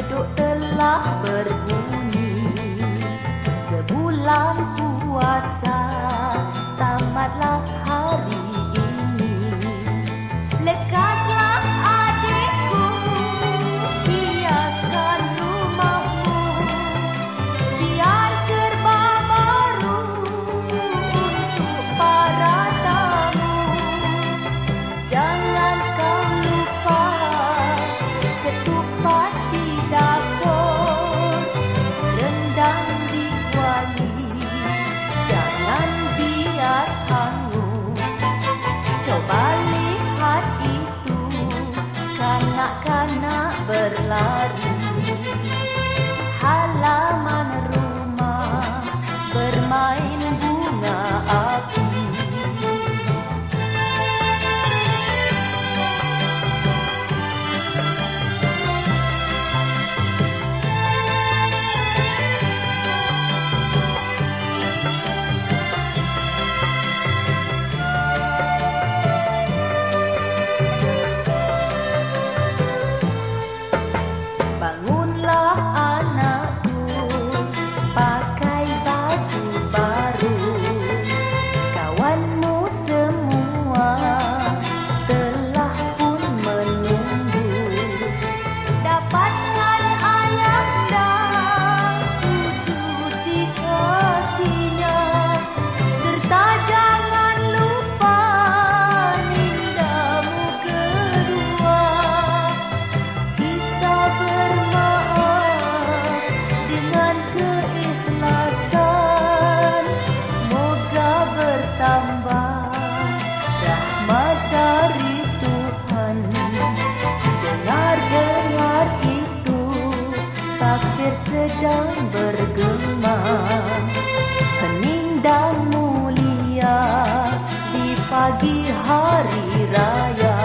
beduk telah berbunyi Sebulan puasa dan bergema. Hening dan mulia di pagi hari raya.